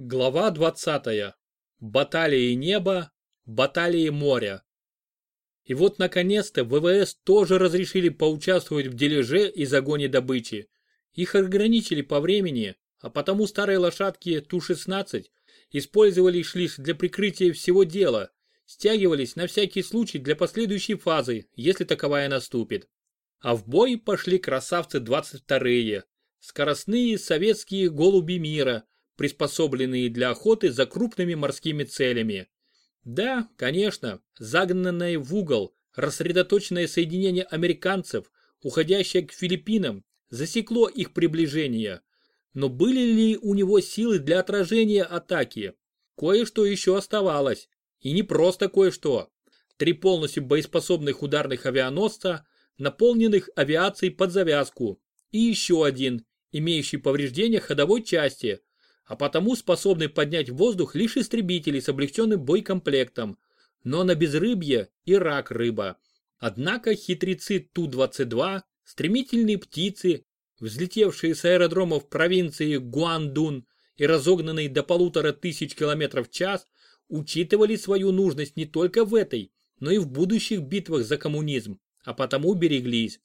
Глава 20. Баталии неба, баталии моря. И вот наконец-то ВВС тоже разрешили поучаствовать в дележе и загоне добычи. Их ограничили по времени, а потому старые лошадки Ту-16 использовались лишь для прикрытия всего дела, стягивались на всякий случай для последующей фазы, если таковая наступит. А в бой пошли красавцы 22-е, скоростные советские голуби мира – приспособленные для охоты за крупными морскими целями. Да, конечно, загнанное в угол, рассредоточенное соединение американцев, уходящее к Филиппинам, засекло их приближение. Но были ли у него силы для отражения атаки? Кое-что еще оставалось. И не просто кое-что. Три полностью боеспособных ударных авианосца, наполненных авиацией под завязку. И еще один, имеющий повреждения ходовой части, а потому способны поднять в воздух лишь истребители с облегченным боекомплектом, но на безрыбье и рак рыба. Однако хитрецы Ту-22, стремительные птицы, взлетевшие с аэродромов провинции Гуандун и разогнанные до полутора тысяч километров в час, учитывали свою нужность не только в этой, но и в будущих битвах за коммунизм, а потому береглись.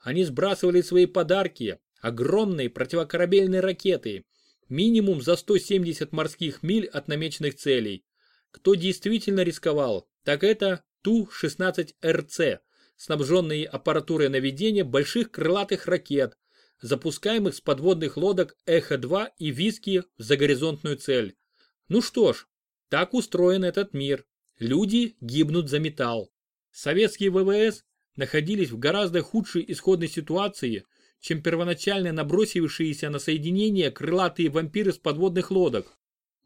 Они сбрасывали свои подарки, огромные противокорабельные ракеты, Минимум за 170 морских миль от намеченных целей. Кто действительно рисковал, так это Ту-16РЦ, снабженные аппаратурой наведения больших крылатых ракет, запускаемых с подводных лодок Эхо-2 и Виски в загоризонтную цель. Ну что ж, так устроен этот мир. Люди гибнут за металл. Советские ВВС находились в гораздо худшей исходной ситуации – чем первоначально набросившиеся на соединение крылатые вампиры с подводных лодок.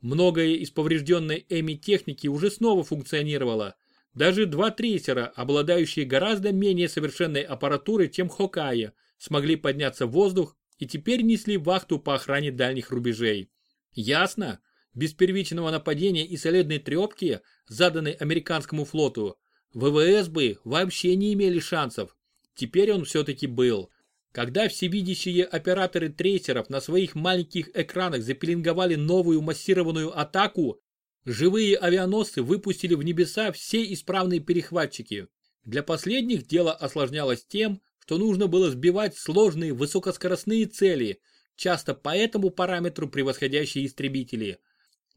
Многое из поврежденной Эми техники уже снова функционировало. Даже два трейсера, обладающие гораздо менее совершенной аппаратурой, чем Хокая, смогли подняться в воздух и теперь несли вахту по охране дальних рубежей. Ясно, без первичного нападения и солидной трепки, заданной американскому флоту, ВВС бы вообще не имели шансов. Теперь он все-таки был. Когда всевидящие операторы трейсеров на своих маленьких экранах запеленговали новую массированную атаку, живые авианосцы выпустили в небеса все исправные перехватчики. Для последних дело осложнялось тем, что нужно было сбивать сложные высокоскоростные цели, часто по этому параметру превосходящие истребители.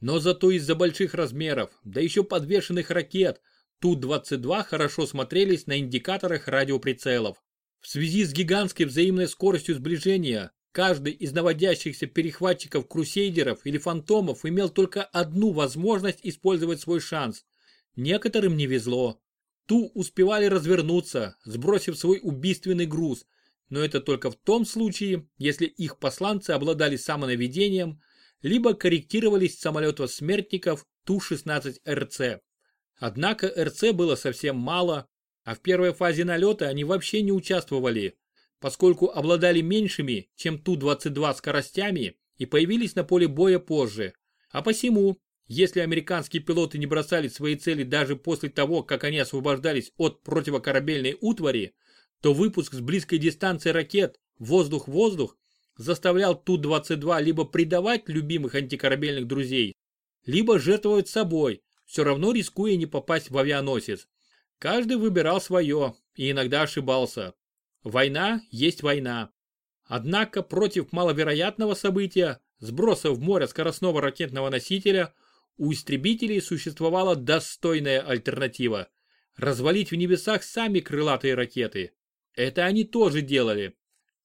Но зато из-за больших размеров, да еще подвешенных ракет, Ту-22 хорошо смотрелись на индикаторах радиоприцелов. В связи с гигантской взаимной скоростью сближения, каждый из наводящихся перехватчиков крусейдеров или фантомов имел только одну возможность использовать свой шанс. Некоторым не везло. Ту успевали развернуться, сбросив свой убийственный груз, но это только в том случае, если их посланцы обладали самонаведением, либо корректировались с самолетов смертников Ту-16РЦ. Однако РЦ было совсем мало, а в первой фазе налета они вообще не участвовали, поскольку обладали меньшими, чем Ту-22 скоростями и появились на поле боя позже. А посему, если американские пилоты не бросали свои цели даже после того, как они освобождались от противокорабельной утвари, то выпуск с близкой дистанции ракет «воздух-воздух» заставлял Ту-22 либо предавать любимых антикорабельных друзей, либо жертвовать собой, все равно рискуя не попасть в авианосец. Каждый выбирал свое и иногда ошибался. Война есть война. Однако против маловероятного события, сброса в море скоростного ракетного носителя, у истребителей существовала достойная альтернатива. Развалить в небесах сами крылатые ракеты. Это они тоже делали.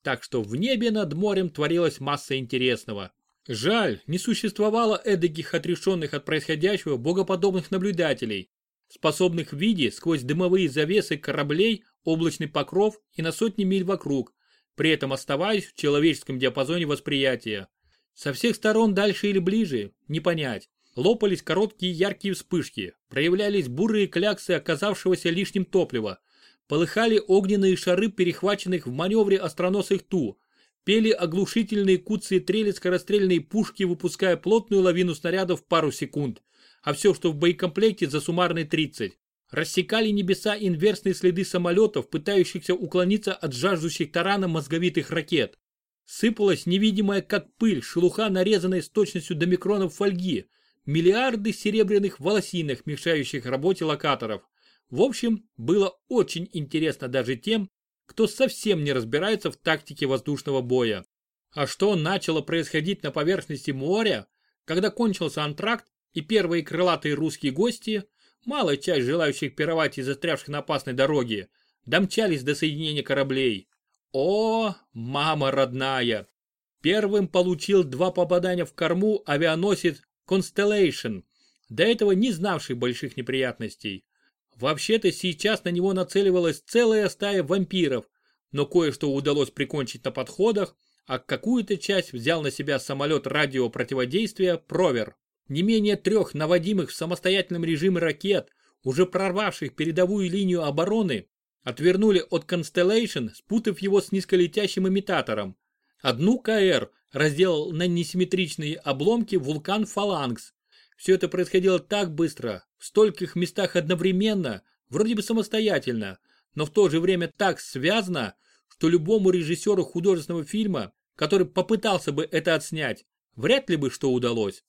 Так что в небе над морем творилась масса интересного. Жаль, не существовало эдаких отрешенных от происходящего богоподобных наблюдателей, способных видеть сквозь дымовые завесы кораблей облачный покров и на сотни миль вокруг, при этом оставаясь в человеческом диапазоне восприятия. Со всех сторон дальше или ближе, не понять. Лопались короткие яркие вспышки, проявлялись бурые кляксы оказавшегося лишним топлива, полыхали огненные шары перехваченных в маневре остроносых Ту, пели оглушительные куцы трели скорострельные пушки, выпуская плотную лавину снарядов в пару секунд – а все, что в боекомплекте за суммарные 30. Рассекали небеса инверсные следы самолетов, пытающихся уклониться от жаждущих тарана мозговитых ракет. сыпалась невидимая как пыль шелуха, нарезанная с точностью до микронов фольги, миллиарды серебряных волосинок, мешающих работе локаторов. В общем, было очень интересно даже тем, кто совсем не разбирается в тактике воздушного боя. А что начало происходить на поверхности моря, когда кончился антракт и первые крылатые русские гости, малая часть желающих пировать и застрявших на опасной дороге, домчались до соединения кораблей. О, мама родная! Первым получил два попадания в корму авианосец Constellation, до этого не знавший больших неприятностей. Вообще-то сейчас на него нацеливалась целая стая вампиров, но кое-что удалось прикончить на подходах, а какую-то часть взял на себя самолет радиопротиводействия «Провер». Не менее трех наводимых в самостоятельном режиме ракет, уже прорвавших передовую линию обороны, отвернули от Constellation, спутав его с низколетящим имитатором. Одну КР разделал на несимметричные обломки вулкан Фалангс. Все это происходило так быстро, в стольких местах одновременно, вроде бы самостоятельно, но в то же время так связано, что любому режиссеру художественного фильма, который попытался бы это отснять, вряд ли бы что удалось.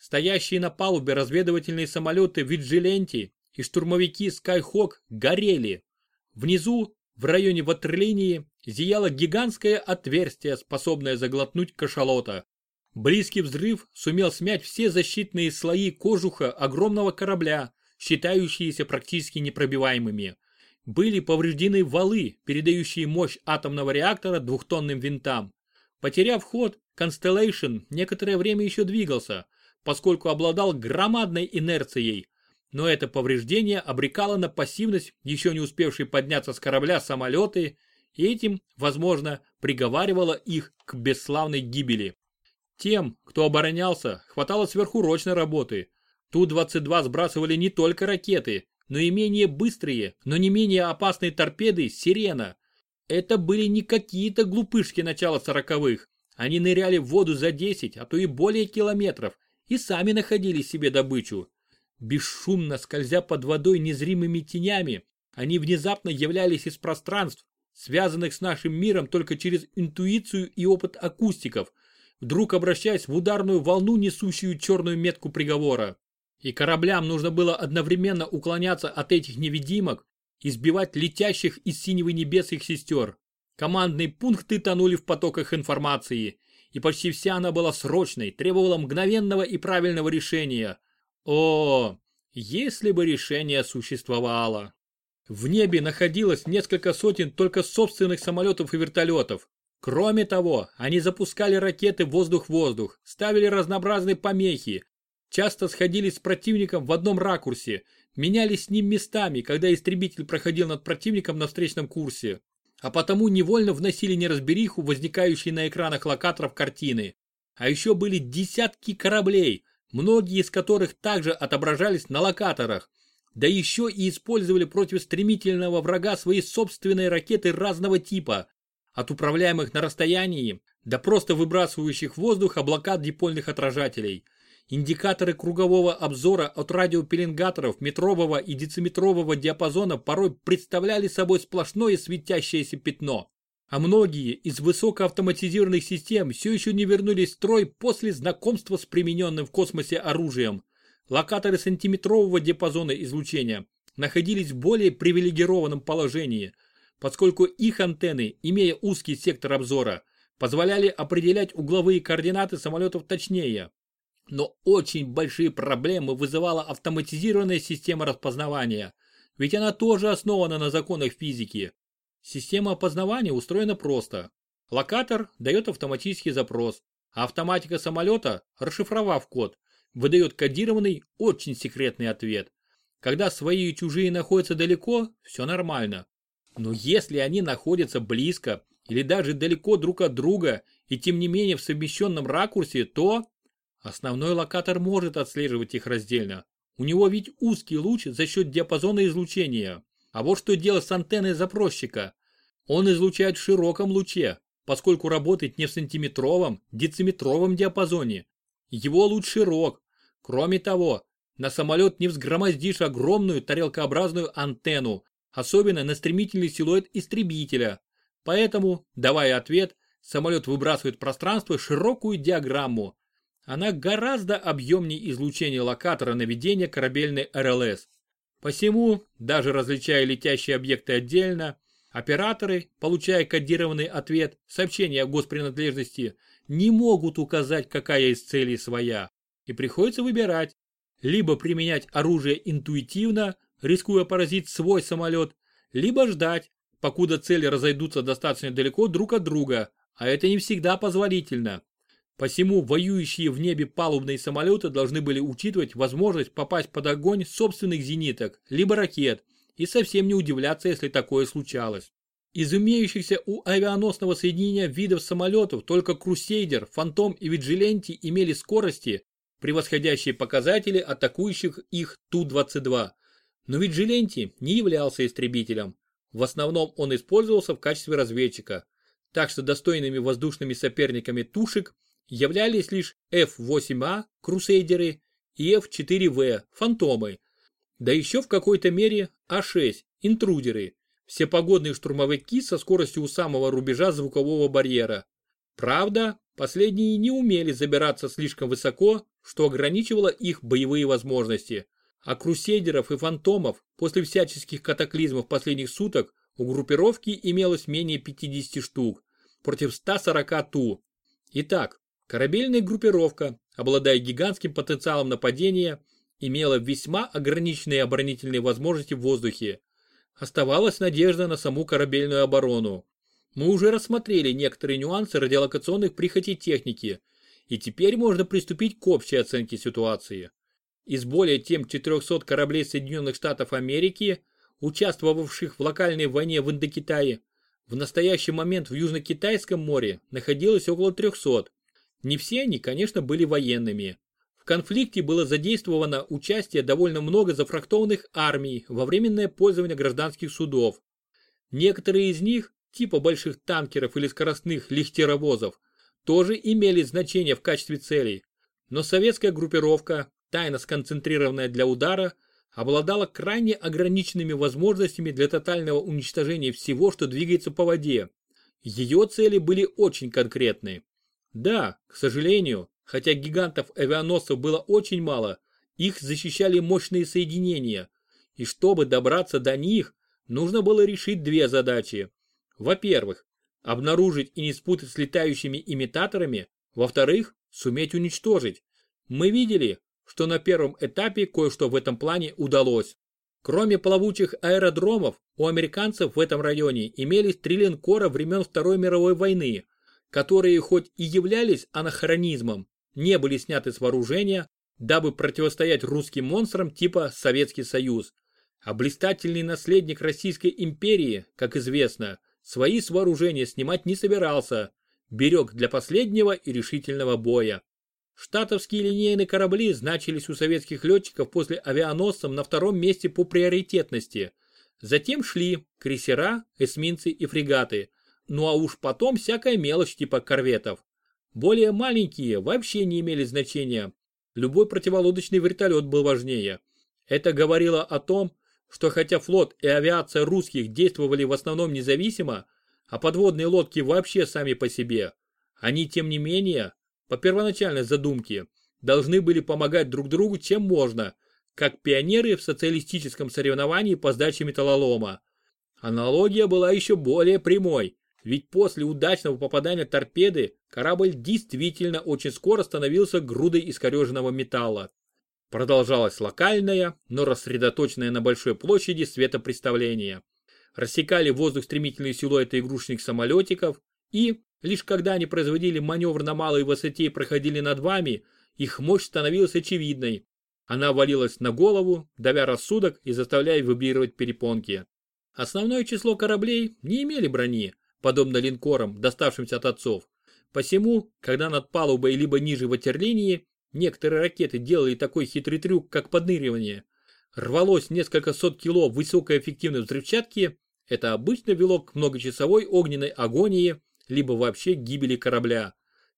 Стоящие на палубе разведывательные самолеты Виджиленти и штурмовики Skyhawk горели. Внизу, в районе ватерлинии, зияло гигантское отверстие, способное заглотнуть кашалота. Близкий взрыв сумел смять все защитные слои кожуха огромного корабля, считающиеся практически непробиваемыми. Были повреждены валы, передающие мощь атомного реактора двухтонным винтам. Потеряв ход, Constellation некоторое время еще двигался, поскольку обладал громадной инерцией, но это повреждение обрекало на пассивность еще не успевшие подняться с корабля самолеты и этим, возможно, приговаривало их к бесславной гибели. Тем, кто оборонялся, хватало сверхурочной работы. Ту-22 сбрасывали не только ракеты, но и менее быстрые, но не менее опасные торпеды «Сирена». Это были не какие-то глупышки начала сороковых. Они ныряли в воду за 10, а то и более километров и сами находили себе добычу. Бесшумно скользя под водой незримыми тенями, они внезапно являлись из пространств, связанных с нашим миром только через интуицию и опыт акустиков, вдруг обращаясь в ударную волну, несущую черную метку приговора. И кораблям нужно было одновременно уклоняться от этих невидимок и сбивать летящих из синего небес их сестер. Командные пункты тонули в потоках информации, и почти вся она была срочной, требовала мгновенного и правильного решения. О, если бы решение существовало! В небе находилось несколько сотен только собственных самолетов и вертолетов, Кроме того, они запускали ракеты воздух-воздух, ставили разнообразные помехи, часто сходились с противником в одном ракурсе, менялись с ним местами, когда истребитель проходил над противником на встречном курсе, а потому невольно вносили неразбериху, возникающие на экранах локаторов картины. А еще были десятки кораблей, многие из которых также отображались на локаторах, да еще и использовали против стремительного врага свои собственные ракеты разного типа, от управляемых на расстоянии до просто выбрасывающих в воздух облака дипольных отражателей. Индикаторы кругового обзора от радиопеленгаторов метрового и дециметрового диапазона порой представляли собой сплошное светящееся пятно. А многие из высокоавтоматизированных систем все еще не вернулись в строй после знакомства с примененным в космосе оружием. Локаторы сантиметрового диапазона излучения находились в более привилегированном положении – поскольку их антенны, имея узкий сектор обзора, позволяли определять угловые координаты самолетов точнее. Но очень большие проблемы вызывала автоматизированная система распознавания, ведь она тоже основана на законах физики. Система опознавания устроена просто. Локатор дает автоматический запрос, а автоматика самолета, расшифровав код, выдает кодированный, очень секретный ответ. Когда свои и чужие находятся далеко, все нормально. Но если они находятся близко или даже далеко друг от друга и тем не менее в совмещенном ракурсе, то основной локатор может отслеживать их раздельно. У него ведь узкий луч за счет диапазона излучения. А вот что делать с антенной запросчика. Он излучает в широком луче, поскольку работает не в сантиметровом, дециметровом диапазоне. Его луч широк. Кроме того, на самолет не взгромоздишь огромную тарелкообразную антенну, особенно на стремительный силуэт истребителя. Поэтому, давая ответ, самолет выбрасывает в пространство широкую диаграмму. Она гораздо объемнее излучения локатора наведения корабельной РЛС. Посему, даже различая летящие объекты отдельно, операторы, получая кодированный ответ, сообщение о госпринадлежности, не могут указать, какая из целей своя. И приходится выбирать, либо применять оружие интуитивно, рискуя поразить свой самолет, либо ждать, покуда цели разойдутся достаточно далеко друг от друга, а это не всегда позволительно. Посему воюющие в небе палубные самолеты должны были учитывать возможность попасть под огонь собственных зениток, либо ракет, и совсем не удивляться, если такое случалось. Из имеющихся у авианосного соединения видов самолетов только Крусейдер, Фантом и Виджиленти имели скорости, превосходящие показатели атакующих их Ту-22. Но Виджиленти не являлся истребителем. В основном он использовался в качестве разведчика. Так что достойными воздушными соперниками тушек являлись лишь F-8A Крусейдеры и F-4V Фантомы. Да еще в какой-то мере А-6 Интрудеры. Всепогодные штурмовики со скоростью у самого рубежа звукового барьера. Правда, последние не умели забираться слишком высоко, что ограничивало их боевые возможности. А крусейдеров и фантомов после всяческих катаклизмов последних суток у группировки имелось менее 50 штук, против 140 ту. Итак, корабельная группировка, обладая гигантским потенциалом нападения, имела весьма ограниченные оборонительные возможности в воздухе. Оставалась надежда на саму корабельную оборону. Мы уже рассмотрели некоторые нюансы радиолокационных прихотей техники, и теперь можно приступить к общей оценке ситуации. Из более чем 400 кораблей Соединенных Штатов Америки, участвовавших в локальной войне в Индокитае, в настоящий момент в Южно-Китайском море находилось около 300. Не все они, конечно, были военными. В конфликте было задействовано участие довольно много зафрахтованных армий во временное пользование гражданских судов. Некоторые из них, типа больших танкеров или скоростных лихтеровозов, тоже имели значение в качестве целей, но советская группировка, тайно сконцентрированная для удара, обладала крайне ограниченными возможностями для тотального уничтожения всего, что двигается по воде. Ее цели были очень конкретны. Да, к сожалению, хотя гигантов-авианосцев было очень мало, их защищали мощные соединения, и чтобы добраться до них, нужно было решить две задачи. Во-первых, обнаружить и не спутать с летающими имитаторами, во-вторых, суметь уничтожить. Мы видели, что на первом этапе кое-что в этом плане удалось. Кроме плавучих аэродромов, у американцев в этом районе имелись три линкора времен Второй мировой войны, которые хоть и являлись анахронизмом, не были сняты с вооружения, дабы противостоять русским монстрам типа Советский Союз. А блистательный наследник Российской империи, как известно, свои с вооружения снимать не собирался, берег для последнего и решительного боя. Штатовские линейные корабли значились у советских летчиков после авианосцев на втором месте по приоритетности. Затем шли крейсера, эсминцы и фрегаты. Ну а уж потом всякая мелочь типа корветов. Более маленькие вообще не имели значения. Любой противолодочный вертолет был важнее. Это говорило о том, что хотя флот и авиация русских действовали в основном независимо, а подводные лодки вообще сами по себе, они тем не менее, по первоначальной задумке, должны были помогать друг другу чем можно, как пионеры в социалистическом соревновании по сдаче металлолома. Аналогия была еще более прямой, ведь после удачного попадания торпеды корабль действительно очень скоро становился грудой искореженного металла. Продолжалось локальное, но рассредоточенное на большой площади светопреставление. Рассекали воздух стремительные силуэты игрушечных самолетиков и, лишь когда они производили маневр на малой высоте и проходили над вами, их мощь становилась очевидной. Она валилась на голову, давя рассудок и заставляя вибрировать перепонки. Основное число кораблей не имели брони, подобно линкорам, доставшимся от отцов. Посему, когда над палубой либо ниже ватерлинии Некоторые ракеты делали такой хитрый трюк, как подныривание. Рвалось несколько сот кило высокой эффективной взрывчатки, это обычно вело к многочасовой огненной агонии, либо вообще гибели корабля.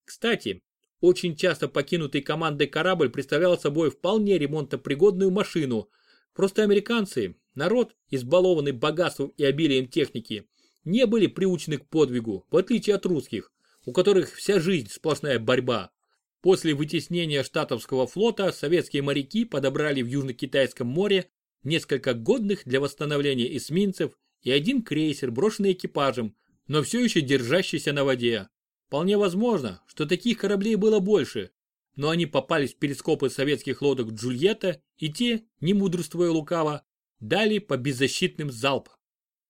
Кстати, очень часто покинутый командой корабль представлял собой вполне ремонтопригодную машину. Просто американцы, народ, избалованный богатством и обилием техники, не были приучены к подвигу, в отличие от русских. у которых вся жизнь сплошная борьба. После вытеснения штатовского флота советские моряки подобрали в Южно-Китайском море несколько годных для восстановления эсминцев и один крейсер, брошенный экипажем, но все еще держащийся на воде. Вполне возможно, что таких кораблей было больше, но они попались в перископы советских лодок Джульетта и те, не мудрствуя лукаво, дали по беззащитным залпам.